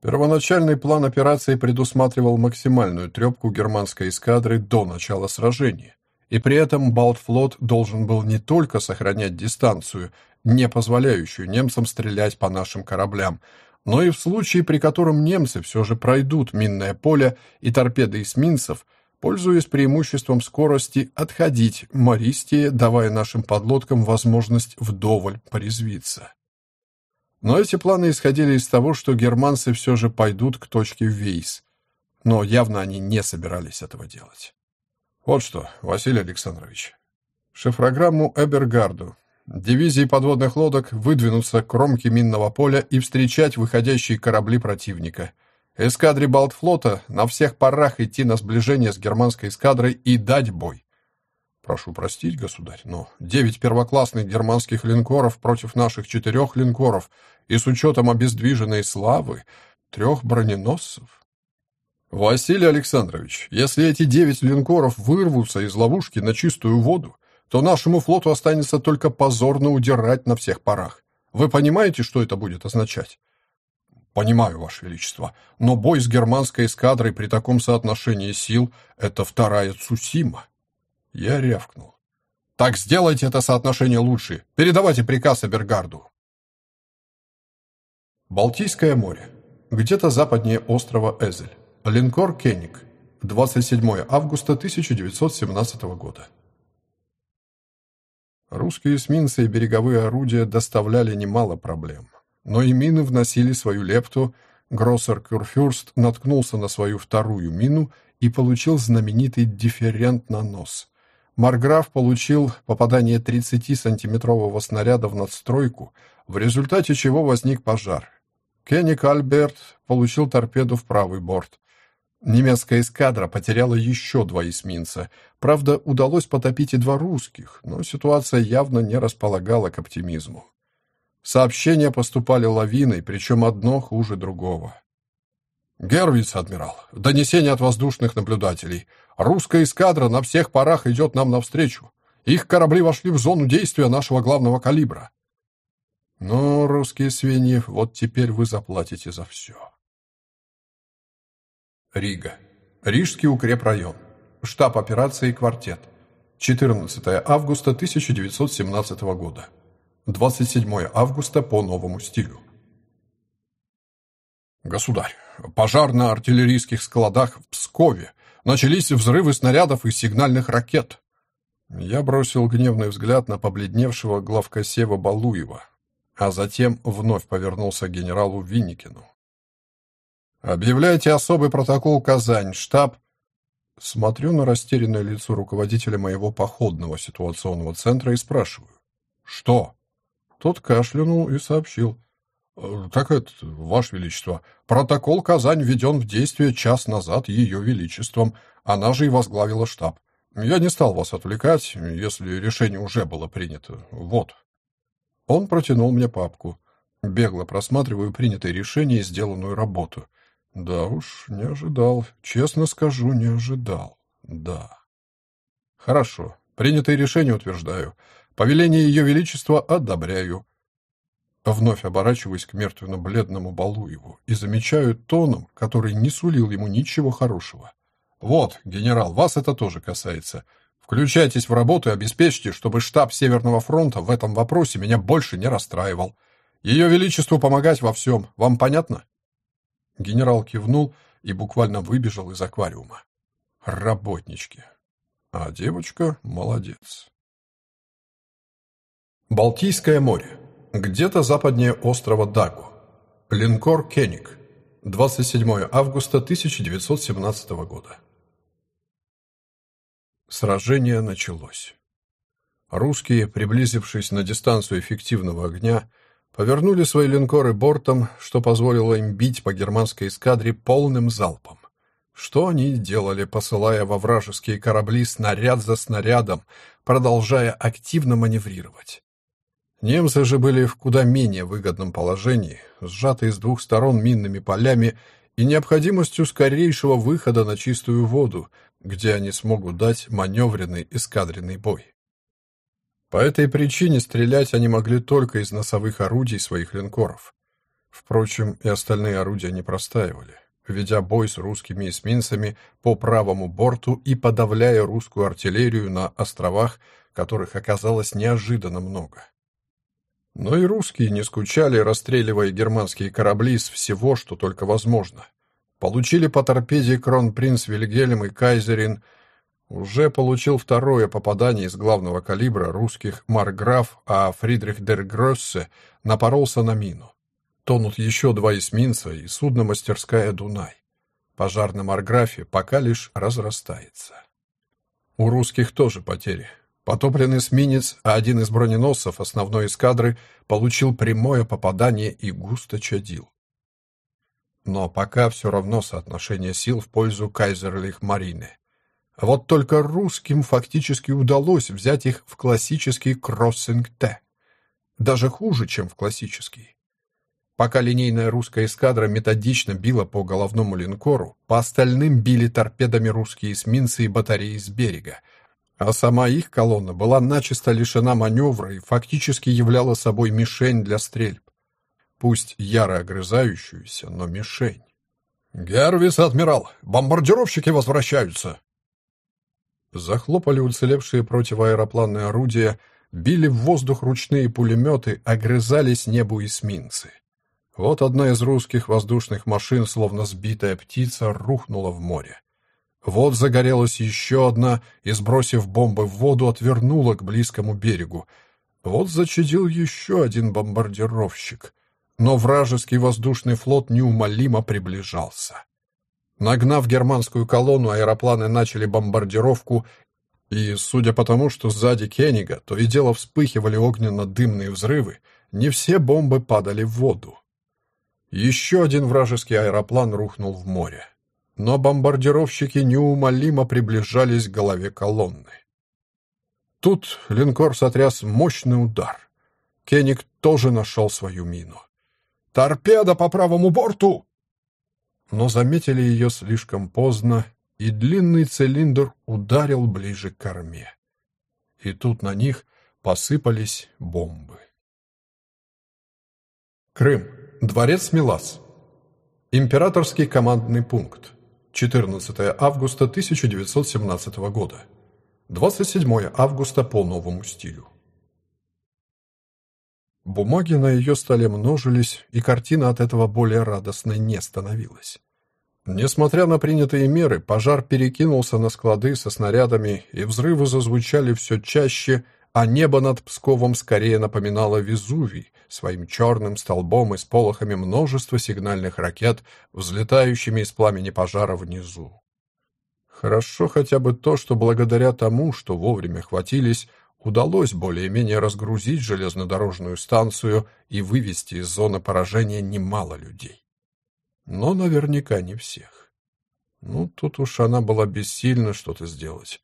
Первоначальный план операции предусматривал максимальную трепку германской эскадры до начала сражения, и при этом Балтфлот должен был не только сохранять дистанцию, не позволяющую немцам стрелять по нашим кораблям, но и в случае, при котором немцы все же пройдут минное поле и торпеды эсминцев, пользуясь преимуществом скорости, отходить Мористие, давая нашим подлодкам возможность вдоволь порезвиться. Но эти планы исходили из того, что германцы все же пойдут к точке Вейс. Но явно они не собирались этого делать. Вот что, Василий Александрович. Шифрограмму Эбергарду. Дивизии подводных лодок выдвинуться к кромке минного поля и встречать выходящие корабли противника. Эскадре Балтфлота на всех парах идти на сближение с германской эскадрой и дать бой. Прошу простить, государь, но девять первоклассных германских линкоров против наших четырех линкоров и с учетом обездвиженной славы трех броненосцев. Василий Александрович, если эти девять линкоров вырвутся из ловушки на чистую воду, то нашему флоту останется только позорно удирать на всех парах. Вы понимаете, что это будет означать? Понимаю, Ваше Величество, но бой с германской эскадрой при таком соотношении сил — это вторая Цусима. Я рявкнул. «Так сделайте это соотношение лучше. Передавайте приказ Абергарду». Балтийское море. Где-то западнее острова Эзель. Линкор «Кенник». 27 августа 1917 года. Русские эсминцы и береговые орудия доставляли немало проблем. Но и мины вносили свою лепту, Гроссер Кюрфюрст наткнулся на свою вторую мину и получил знаменитый дифферент на нос. Марграф получил попадание 30-сантиметрового снаряда в надстройку, в результате чего возник пожар. Кенник Альберт получил торпеду в правый борт. Немецкая эскадра потеряла еще два эсминца. Правда, удалось потопить и два русских, но ситуация явно не располагала к оптимизму. Сообщения поступали лавиной, причем одно хуже другого. «Гервиц, адмирал, донесение от воздушных наблюдателей. Русская эскадра на всех парах идет нам навстречу. Их корабли вошли в зону действия нашего главного калибра». «Ну, русские свиньи, вот теперь вы заплатите за все». Рига. Рижский укрепрайон. Штаб операции «Квартет». 14 августа 1917 года. 27 августа по новому стилю. Государь, пожар на артиллерийских складах в Пскове. Начались взрывы снарядов и сигнальных ракет. Я бросил гневный взгляд на побледневшего главка Сева Балуева, а затем вновь повернулся к генералу Винникину. «Объявляйте особый протокол Казань, штаб...» Смотрю на растерянное лицо руководителя моего походного ситуационного центра и спрашиваю. «Что?» Тот кашлянул и сообщил. «Э, «Так это, Ваше Величество, протокол Казань введен в действие час назад Ее Величеством. Она же и возглавила штаб. Я не стал вас отвлекать, если решение уже было принято. Вот». Он протянул мне папку. Бегло просматриваю принятое решение и сделанную работу. Да уж, не ожидал. Честно скажу, не ожидал. Да. Хорошо. Принятое решение утверждаю. Повеление Ее Величества одобряю. Вновь оборачиваюсь к мертвенно-бледному Балуеву и замечаю тоном, который не сулил ему ничего хорошего. «Вот, генерал, вас это тоже касается. Включайтесь в работу и обеспечьте, чтобы штаб Северного фронта в этом вопросе меня больше не расстраивал. Ее Величеству помогать во всем. Вам понятно?» Генерал кивнул и буквально выбежал из аквариума. Работнички. А девочка молодец. Балтийское море. Где-то западнее острова Дагу. Линкор «Кеник». 27 августа 1917 года. Сражение началось. Русские, приблизившись на дистанцию эффективного огня, повернули свои линкоры бортом, что позволило им бить по германской эскадре полным залпом. Что они делали, посылая во вражеские корабли снаряд за снарядом, продолжая активно маневрировать? Немцы же были в куда менее выгодном положении, сжатые с двух сторон минными полями и необходимостью скорейшего выхода на чистую воду, где они смогут дать маневренный эскадренный бой. По этой причине стрелять они могли только из носовых орудий своих линкоров. Впрочем, и остальные орудия не простаивали, ведя бой с русскими эсминцами по правому борту и подавляя русскую артиллерию на островах, которых оказалось неожиданно много. Но и русские не скучали, расстреливая германские корабли из всего, что только возможно. Получили по торпеде Кронпринц Вильгельм и Кайзерин – уже получил второе попадание из главного калибра русских Марграф, а Фридрих дер Гроссе напоролся на мину. Тонут еще два эсминца и судно-мастерская «Дунай». Пожар на Марграфе пока лишь разрастается. У русских тоже потери. Потоплен эсминец, а один из броненосцев основной эскадры получил прямое попадание и густо чадил. Но пока все равно соотношение сил в пользу Кайзерлих-Марины. Вот только русским фактически удалось взять их в классический кроссинг-Т. Даже хуже, чем в классический. Пока линейная русская эскадра методично била по головному линкору, по остальным били торпедами русские эсминцы и батареи с берега, а сама их колонна была начисто лишена маневра и фактически являла собой мишень для стрельб. Пусть яро огрызающуюся, но мишень. «Гервис, адмирал, бомбардировщики возвращаются!» Захлопали уцелевшие противоаэропланные орудия, били в воздух ручные пулеметы, огрызались небу эсминцы. Вот одна из русских воздушных машин, словно сбитая птица, рухнула в море. Вот загорелась еще одна и, сбросив бомбы в воду, отвернула к близкому берегу. Вот зачадил еще один бомбардировщик. но вражеский воздушный флот неумолимо приближался. Нагнав германскую колонну, аэропланы начали бомбардировку, и, судя по тому, что сзади Кеннига то и дело вспыхивали огненно-дымные взрывы, не все бомбы падали в воду. Еще один вражеский аэроплан рухнул в море. Но бомбардировщики неумолимо приближались к голове колонны. Тут линкор сотряс мощный удар. Кеник тоже нашел свою мину. «Торпеда по правому борту!» Но заметили ее слишком поздно, и длинный цилиндр ударил ближе к корме. И тут на них посыпались бомбы. Крым. Дворец Милас. Императорский командный пункт. 14 августа 1917 года. 27 августа по новому стилю. Бумаги на ее столе множились, и картина от этого более радостной не становилась. Несмотря на принятые меры, пожар перекинулся на склады со снарядами, и взрывы зазвучали все чаще, а небо над Псковом скорее напоминало Везувий своим черным столбом и с полохами множества сигнальных ракет, взлетающими из пламени пожара внизу. Хорошо хотя бы то, что благодаря тому, что вовремя хватились, удалось более-менее разгрузить железнодорожную станцию и вывести из зоны поражения немало людей. Но наверняка не всех. Ну, тут уж она была бессильна что-то сделать.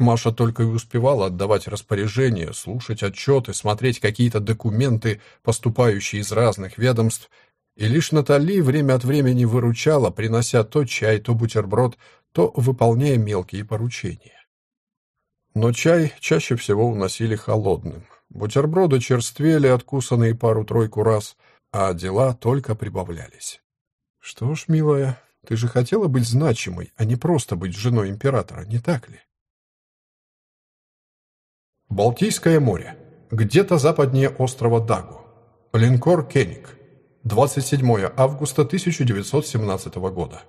Маша только и успевала отдавать распоряжения, слушать отчеты, смотреть какие-то документы, поступающие из разных ведомств, и лишь Натали время от времени выручала, принося то чай, то бутерброд, то выполняя мелкие поручения. Но чай чаще всего уносили холодным. Бутерброды черствели, откусанные пару-тройку раз, а дела только прибавлялись. Что ж, милая, ты же хотела быть значимой, а не просто быть женой императора, не так ли? Балтийское море. Где-то западнее острова Дагу. Линкор «Кеник». 27 августа 1917 года.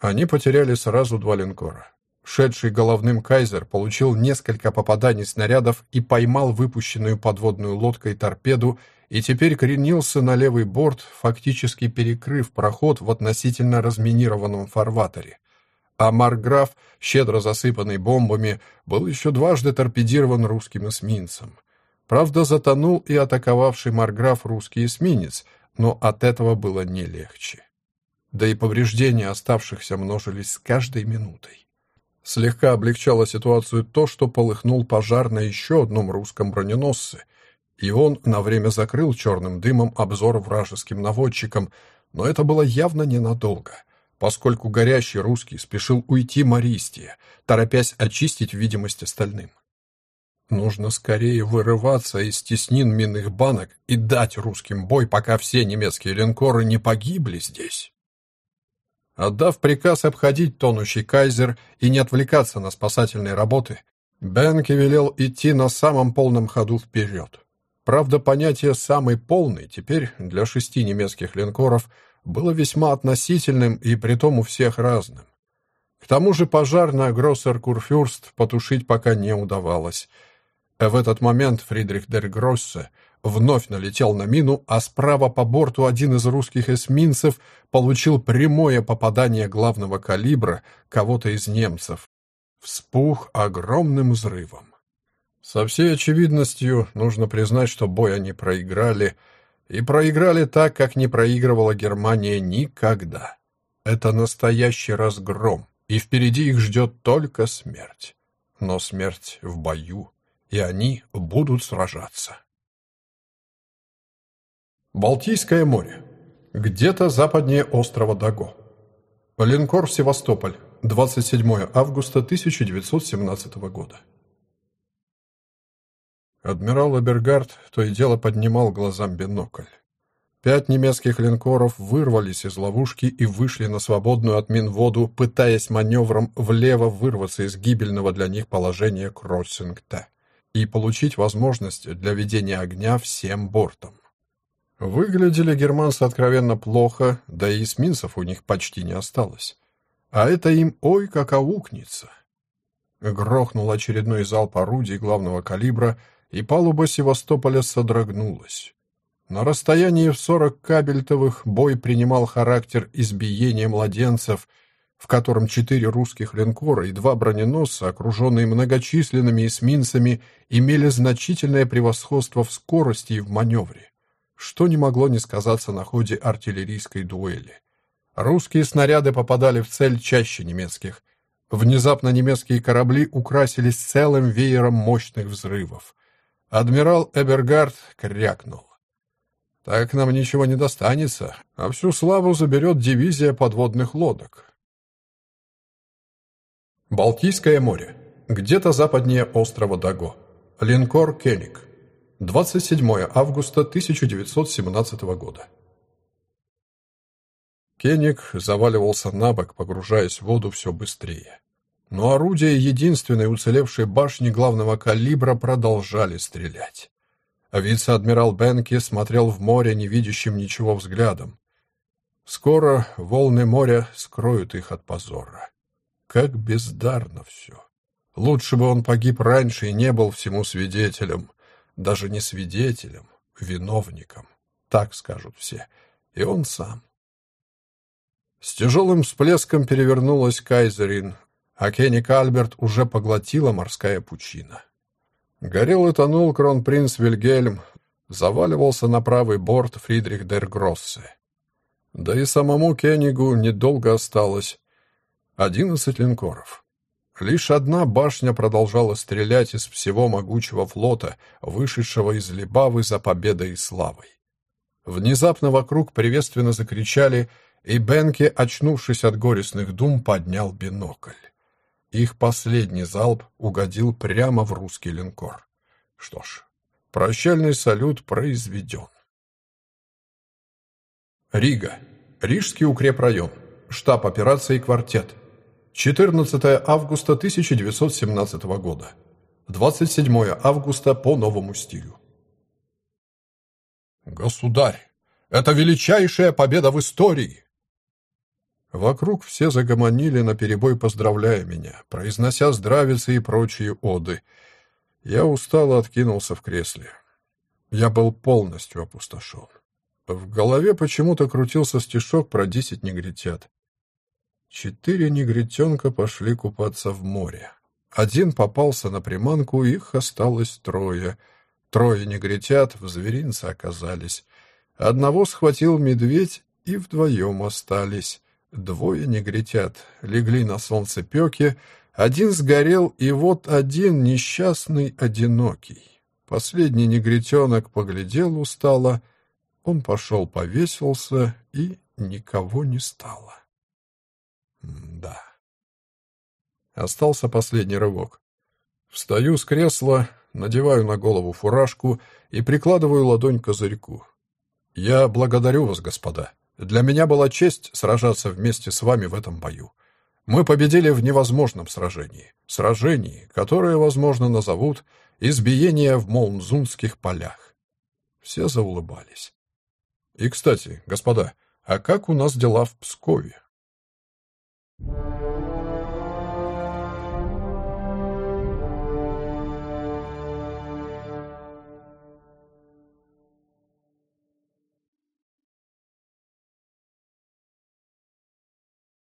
Они потеряли сразу два линкора. Шедший головным кайзер получил несколько попаданий снарядов и поймал выпущенную подводную лодкой торпеду и теперь кренился на левый борт, фактически перекрыв проход в относительно разминированном фарватере. А Марграф, щедро засыпанный бомбами, был еще дважды торпедирован русским эсминцем. Правда, затонул и атаковавший Марграф русский эсминец, но от этого было не легче. Да и повреждения оставшихся множились с каждой минутой. Слегка облегчало ситуацию то, что полыхнул пожар на еще одном русском броненосце, и он на время закрыл черным дымом обзор вражеским наводчикам, но это было явно ненадолго, поскольку горящий русский спешил уйти Мористия, торопясь очистить видимость остальным. Нужно скорее вырываться из теснин минных банок и дать русским бой, пока все немецкие линкоры не погибли здесь. Отдав приказ обходить тонущий кайзер и не отвлекаться на спасательные работы, Бенке велел идти на самом полном ходу вперед. Правда, понятие «самый полный» теперь для шести немецких линкоров было весьма относительным и притом у всех разным. К тому же пожар на Гроссер-Курфюрст потушить пока не удавалось. В этот момент Фридрих дер Гроссе вновь налетел на мину, а справа по борту один из русских эсминцев получил прямое попадание главного калибра кого-то из немцев. Вспух огромным взрывом. Со всей очевидностью нужно признать, что бой они проиграли, и проиграли так, как не проигрывала Германия никогда. Это настоящий разгром, и впереди их ждет только смерть. Но смерть в бою, и они будут сражаться. Балтийское море. Где-то западнее острова Даго. Линкор «Севастополь», 27 августа 1917 года. Адмирал Эбергард то и дело поднимал глазам бинокль. Пять немецких линкоров вырвались из ловушки и вышли на свободную от мин воду, пытаясь маневром влево вырваться из гибельного для них положения Кроссинг-Т и получить возможность для ведения огня всем бортом. Выглядели германцы откровенно плохо, да и эсминцев у них почти не осталось. А это им ой как аукнется. Грохнул очередной залп орудий главного калибра, и палуба Севастополя содрогнулась. На расстоянии в 40 кабельтовых бой принимал характер избиения младенцев, в котором четыре русских линкора и два броненосца, окруженные многочисленными эсминцами, имели значительное превосходство в скорости и в маневре, что не могло не сказаться на ходе артиллерийской дуэли. Русские снаряды попадали в цель чаще немецких. Внезапно немецкие корабли украсились целым веером мощных взрывов. Адмирал Эбергард крякнул. Так нам ничего не достанется, а всю славу заберет дивизия подводных лодок. Балтийское море. Где-то западнее острова Даго. Линкор «Кеник». 27 августа 1917 года. Кеник заваливался на бок, погружаясь в воду все быстрее. Но орудия единственной уцелевшей башни главного калибра продолжали стрелять. А вице-адмирал Бенки смотрел в море невидящим ничего взглядом. Скоро волны моря скроют их от позора. Как бездарно все. Лучше бы он погиб раньше и не был всему свидетелем. Даже не свидетелем, виновником. Так скажут все. И он сам. С тяжелым всплеском перевернулась Кайзерин, а Кенни Кальберт уже поглотила морская пучина. Горел и тонул кронпринц Вильгельм, заваливался на правый борт Фридрих дер Гроссе. Да и самому Кеннигу недолго осталось. Одиннадцать линкоров. Лишь одна башня продолжала стрелять из всего могучего флота, вышедшего из Либавы за победой и славой. Внезапно вокруг приветственно закричали, и Бенке, очнувшись от горестных дум, поднял бинокль. Их последний залп угодил прямо в русский линкор. Что ж, прощальный салют произведен. Рига. Рижский укрепрайон. Штаб операции «Квартет». 14 августа 1917 года. 27 августа по новому стилю. Государь, это величайшая победа в истории! Вокруг все загомонили наперебой, поздравляя меня, произнося здравицы и прочие оды. Я устало откинулся в кресле. Я был полностью опустошен. В голове почему-то крутился стишок про десять негритят. Четыре негритенка пошли купаться в море. Один попался на приманку, их осталось трое. Трое негритят в зверинце оказались. Одного схватил медведь, и вдвоем остались. Двое негритят легли на солнцепеке, один сгорел, и вот один несчастный, одинокий. Последний негритенок поглядел устало, он пошел повесился, и никого не стало. Да. Остался последний рывок. Встаю с кресла, надеваю на голову фуражку и прикладываю ладонь к козырьку. Я благодарю вас, господа. Для меня была честь сражаться вместе с вами в этом бою. Мы победили в невозможном сражении. Сражении, которое, возможно, назовут «избиение в Молнзунских полях». Все заулыбались. И, кстати, господа, а как у нас дела в Пскове? Thank you.